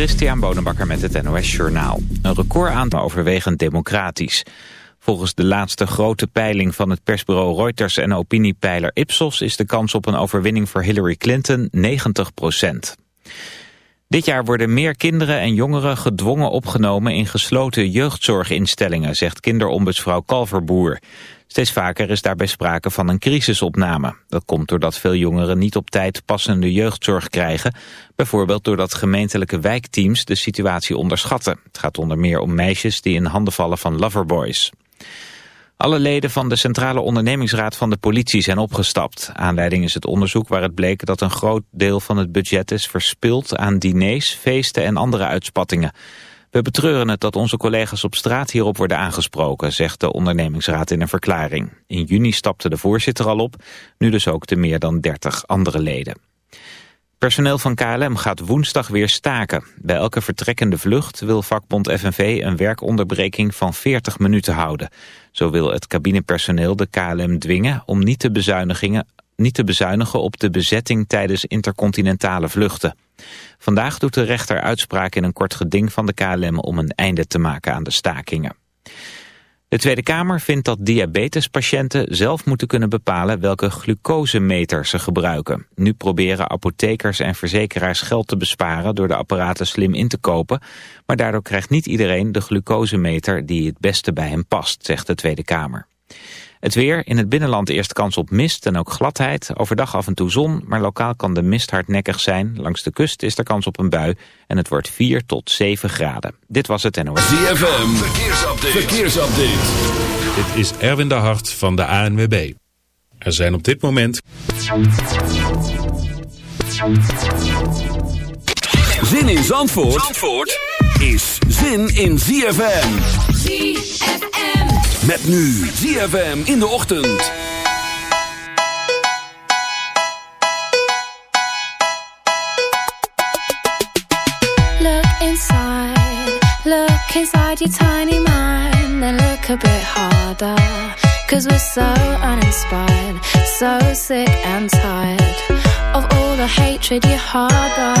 Christian Bonenbakker met het NOS Journaal. Een record overwegend democratisch. Volgens de laatste grote peiling van het persbureau Reuters en opiniepeiler Ipsos... is de kans op een overwinning voor Hillary Clinton 90 Dit jaar worden meer kinderen en jongeren gedwongen opgenomen... in gesloten jeugdzorginstellingen, zegt kinderombudsvrouw Kalverboer. Steeds vaker is daarbij sprake van een crisisopname. Dat komt doordat veel jongeren niet op tijd passende jeugdzorg krijgen. Bijvoorbeeld doordat gemeentelijke wijkteams de situatie onderschatten. Het gaat onder meer om meisjes die in handen vallen van loverboys. Alle leden van de Centrale Ondernemingsraad van de politie zijn opgestapt. Aanleiding is het onderzoek waar het bleek dat een groot deel van het budget is verspild aan diners, feesten en andere uitspattingen. We betreuren het dat onze collega's op straat hierop worden aangesproken, zegt de ondernemingsraad in een verklaring. In juni stapte de voorzitter al op, nu dus ook de meer dan 30 andere leden. Personeel van KLM gaat woensdag weer staken. Bij elke vertrekkende vlucht wil vakbond FNV een werkonderbreking van 40 minuten houden. Zo wil het cabinepersoneel de KLM dwingen om niet niet te bezuinigen op de bezetting tijdens intercontinentale vluchten. Vandaag doet de rechter uitspraak in een kort geding van de KLM om een einde te maken aan de stakingen. De Tweede Kamer vindt dat diabetespatiënten zelf moeten kunnen bepalen welke glucosemeter ze gebruiken. Nu proberen apothekers en verzekeraars geld te besparen door de apparaten slim in te kopen. Maar daardoor krijgt niet iedereen de glucosemeter die het beste bij hem past, zegt de Tweede Kamer. Het weer, in het binnenland eerst kans op mist en ook gladheid. Overdag af en toe zon, maar lokaal kan de mist hardnekkig zijn. Langs de kust is er kans op een bui en het wordt 4 tot 7 graden. Dit was het NOS. ZFM, verkeersupdate. verkeersupdate. Dit is Erwin de Hart van de ANWB. Er zijn op dit moment... Zin in Zandvoort, Zandvoort is zin in ZFM. ZFM. Met nu ZFM in de ochtend. Look inside, look inside your tiny mind. Then look a bit harder. Cause we're so uninspired, so sick and tired. Of all the hatred you harbor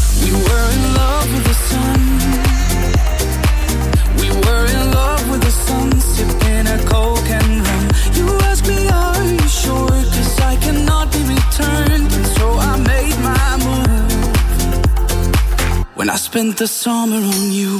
the summer on you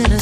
in a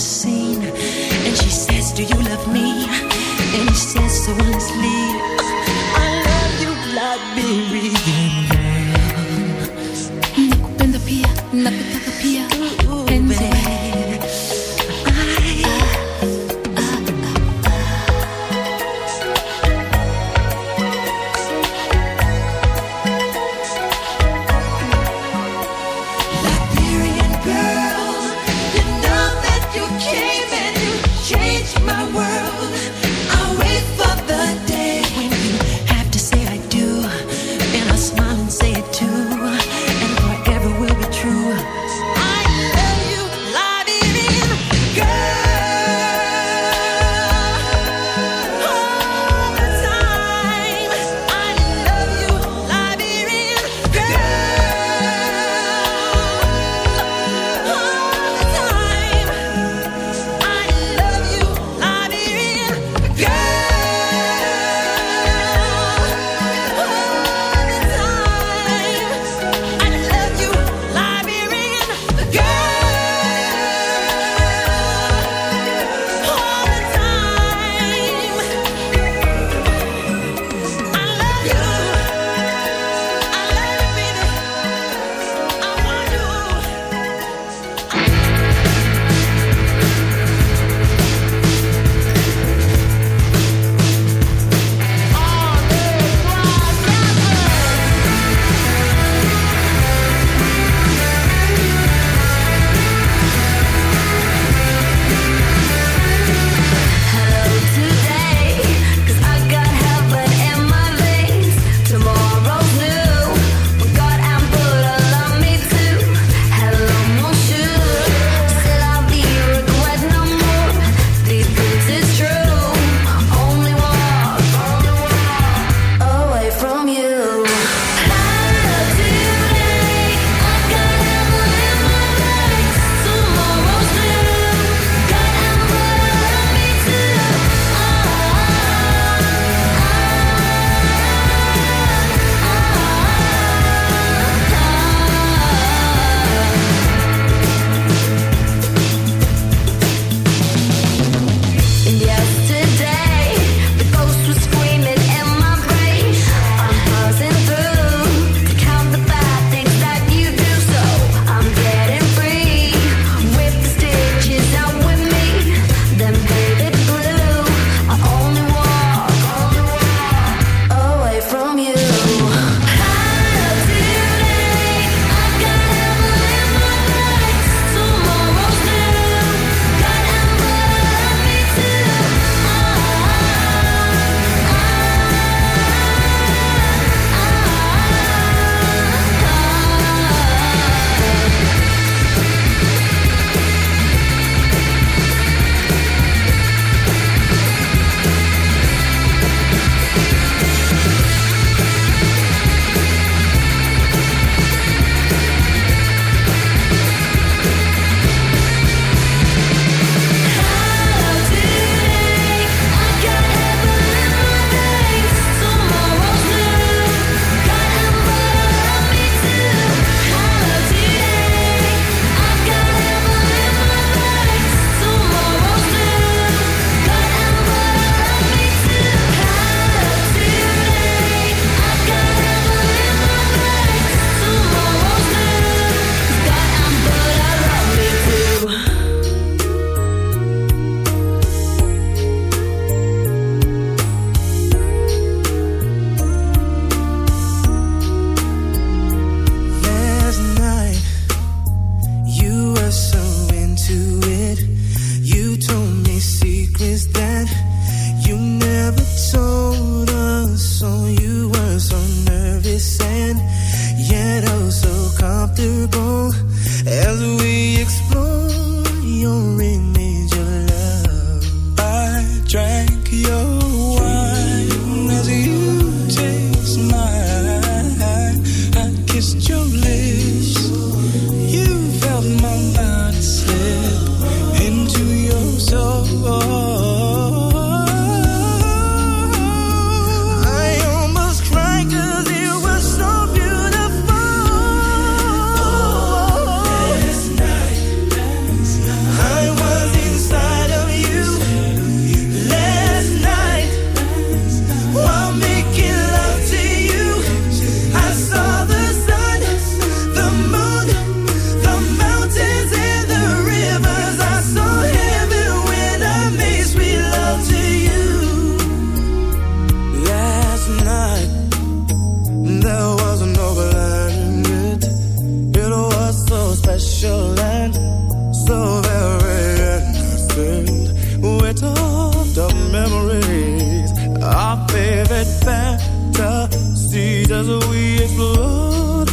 cette fantasie de we explode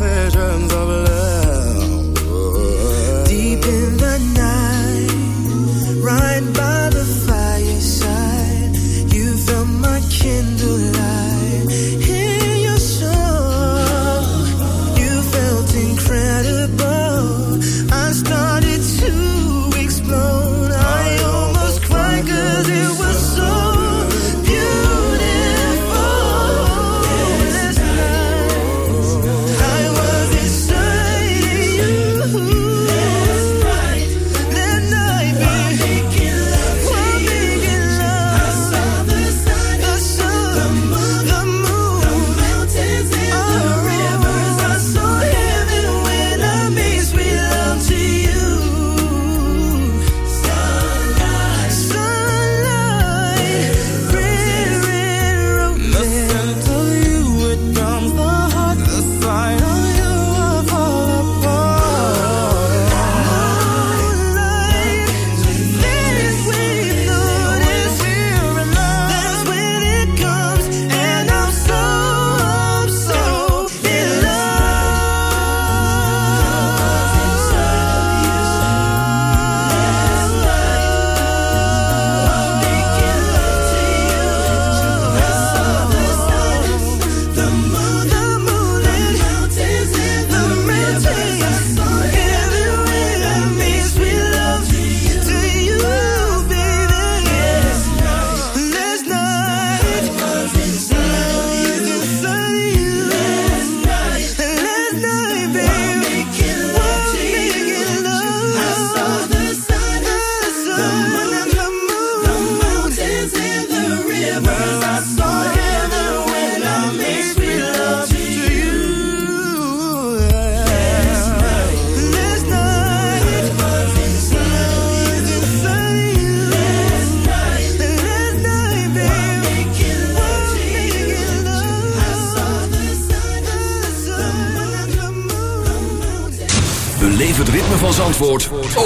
visions of love.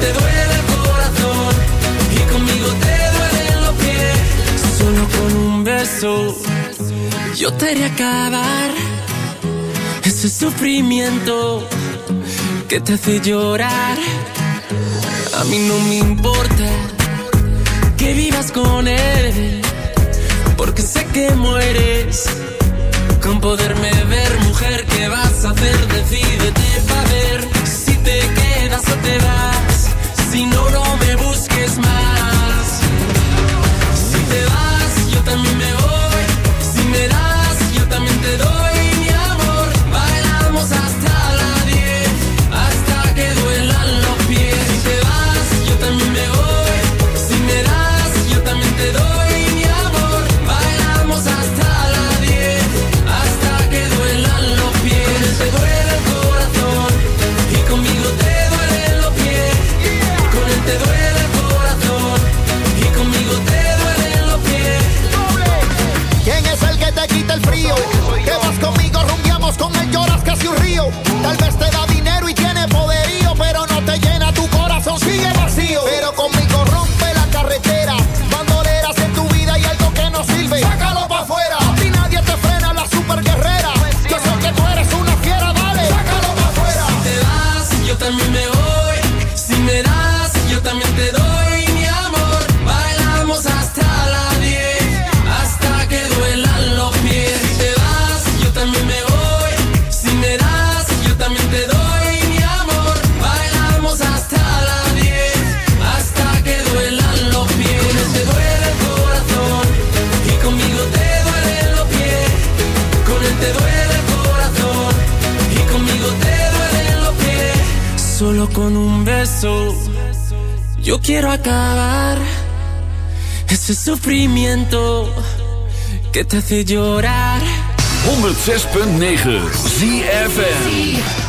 te duele el corazón y conmigo te duelen los pies. Solo con un beso yo te haré acabar ese sufrimiento que te hace llorar. A mí no me importa que vivas con él, porque sé que mueres con poderme ver, mujer, ¿qué vas a hacer? Decídete para ver si te quedas o te vas. Si no, no me busques más. solo con un beso. Yo quiero acabar ese sufrimiento que te hace llorar. 106.9 cfn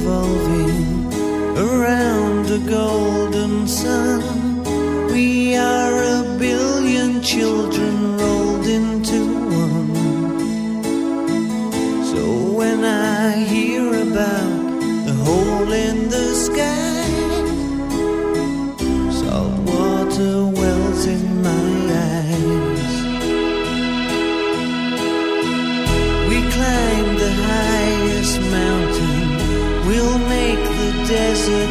revolving around the golden sun. We are a billion children rolled into one. So when I hear about the hole in desert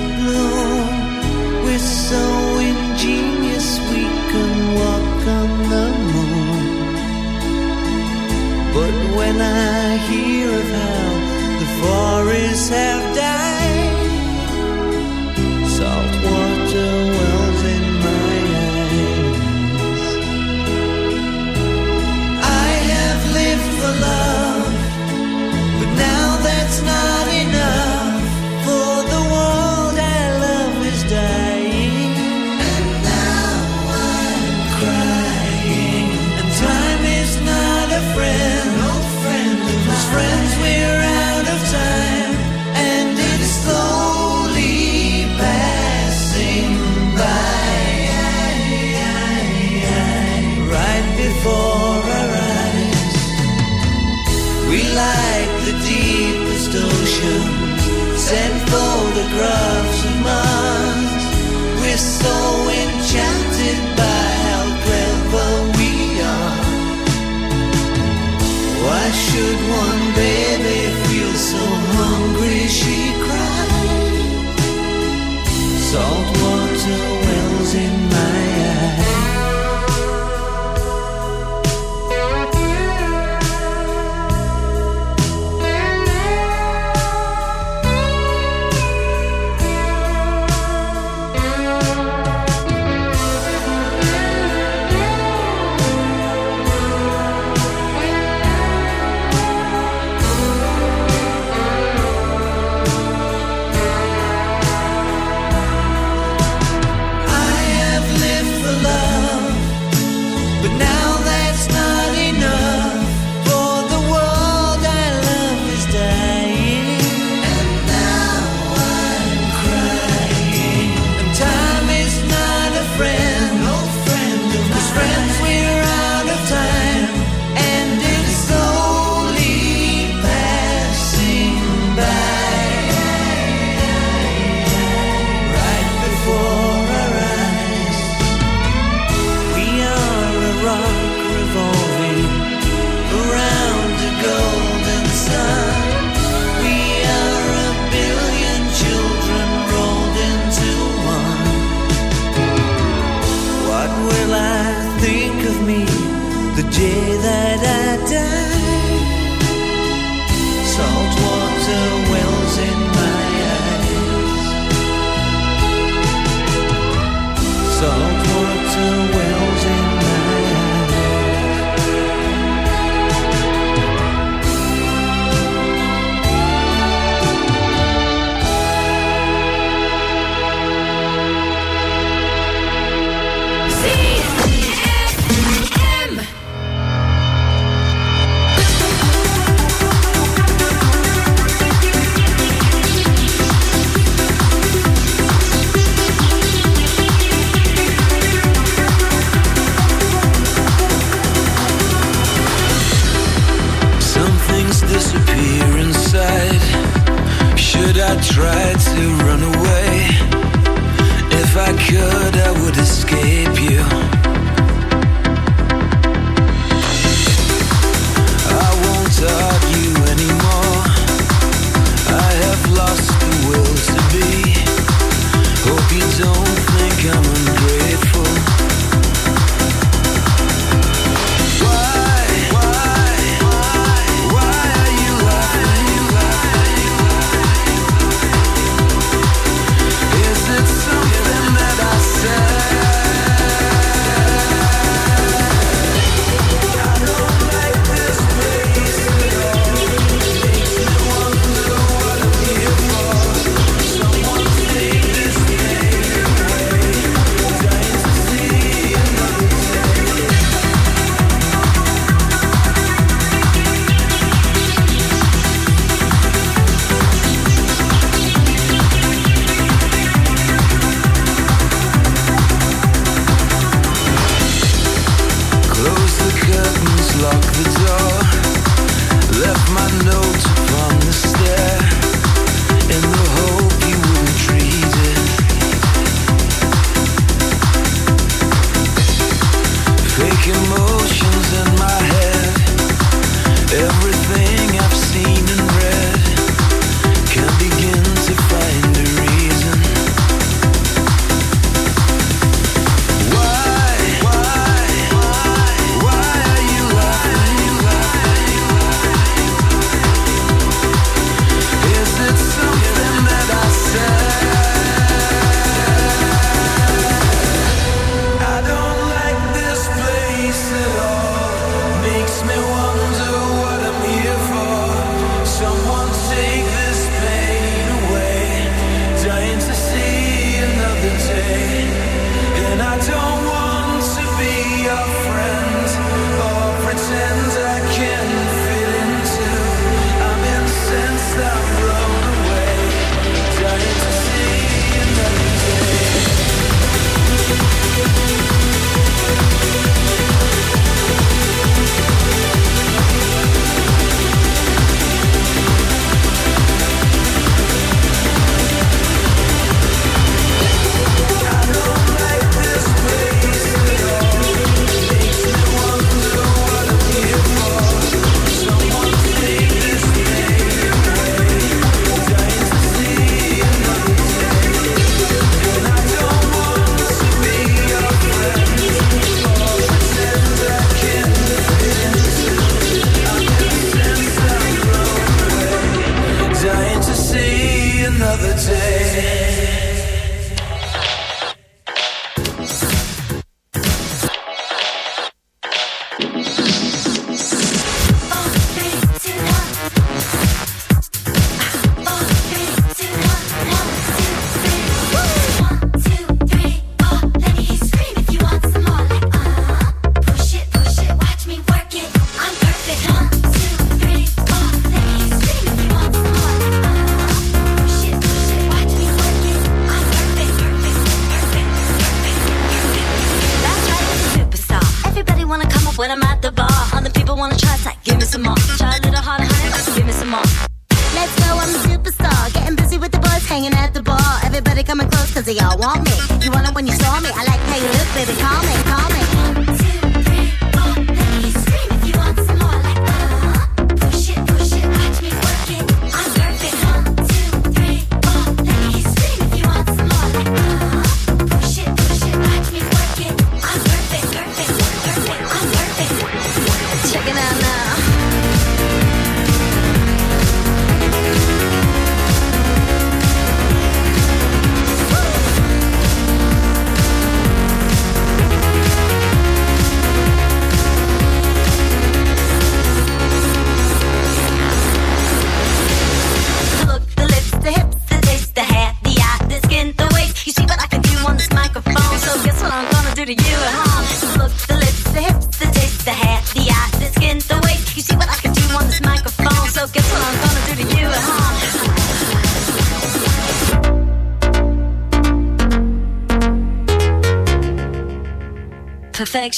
of We're so enchanted by how clever we are. Why should one be?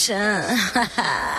哈哈。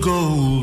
gold.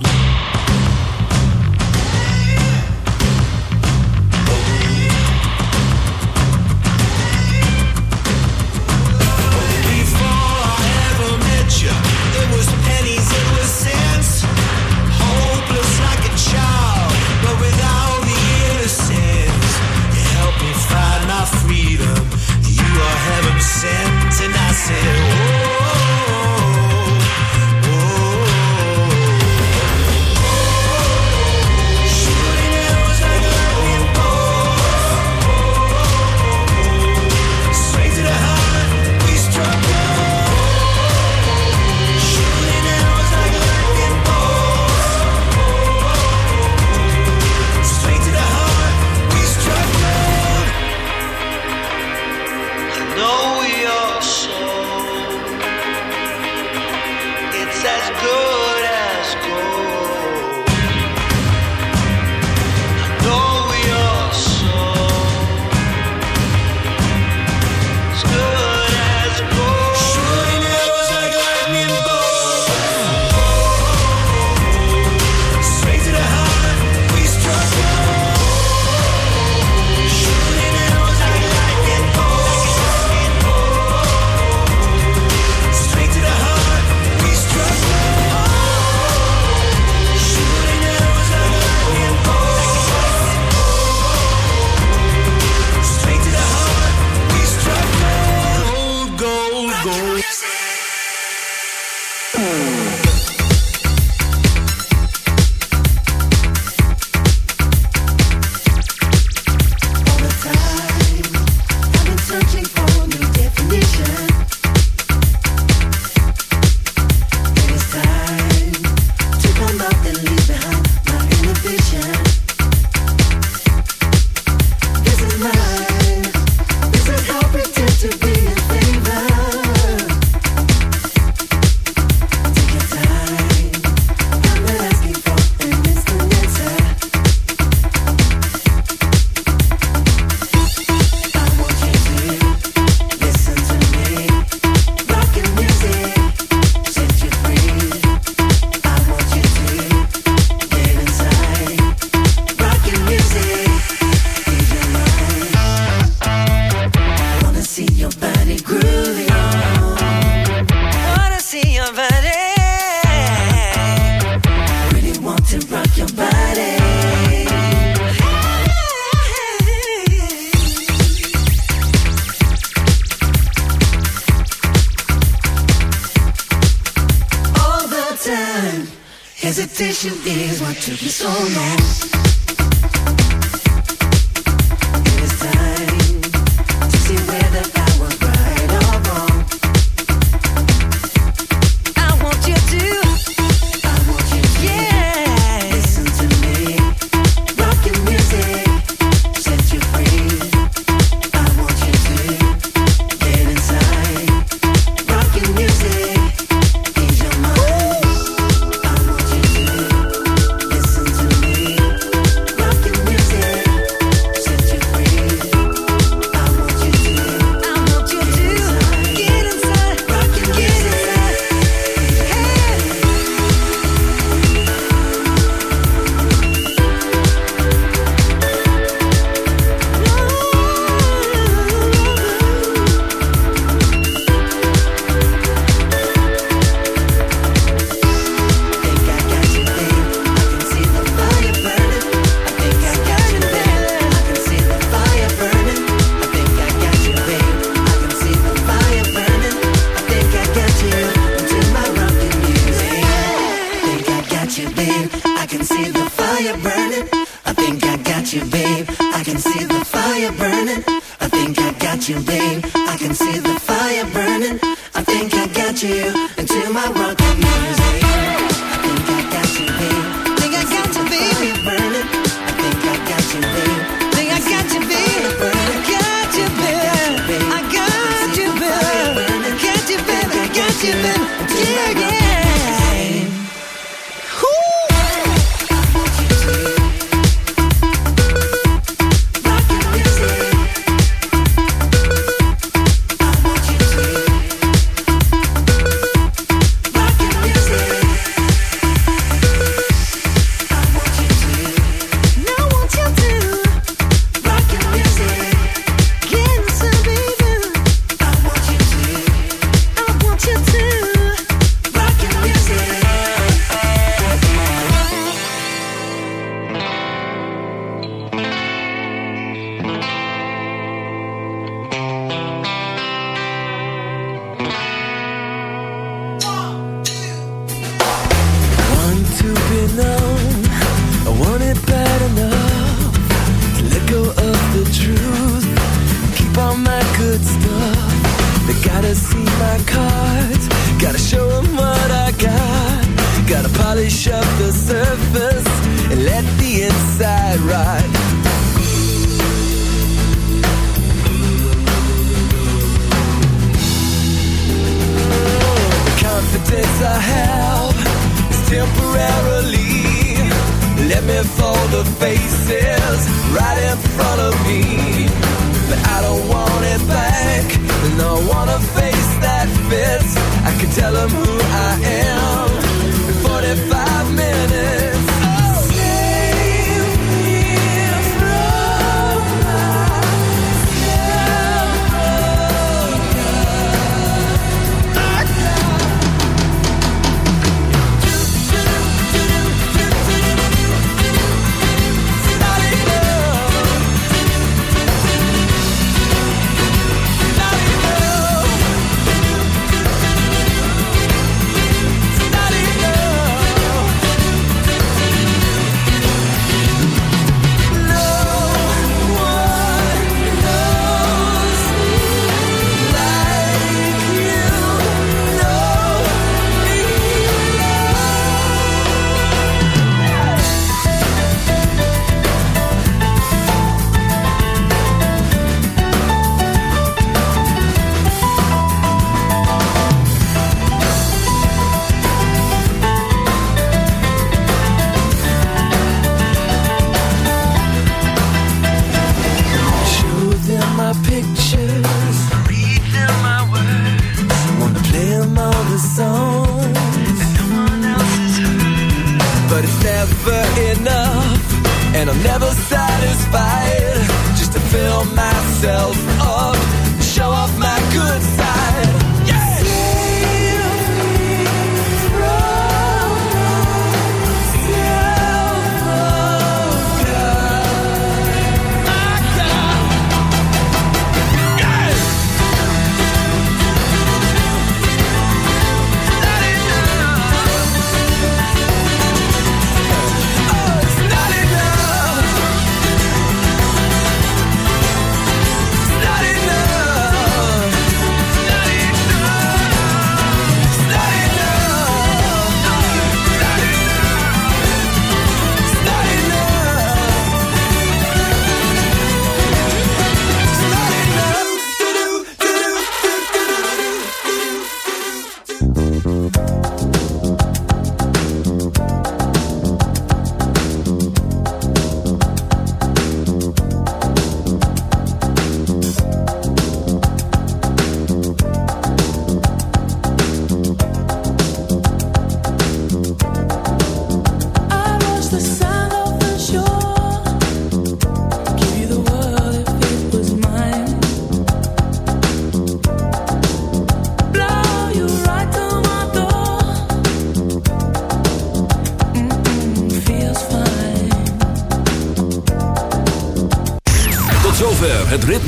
and I'm never satisfied just to fill myself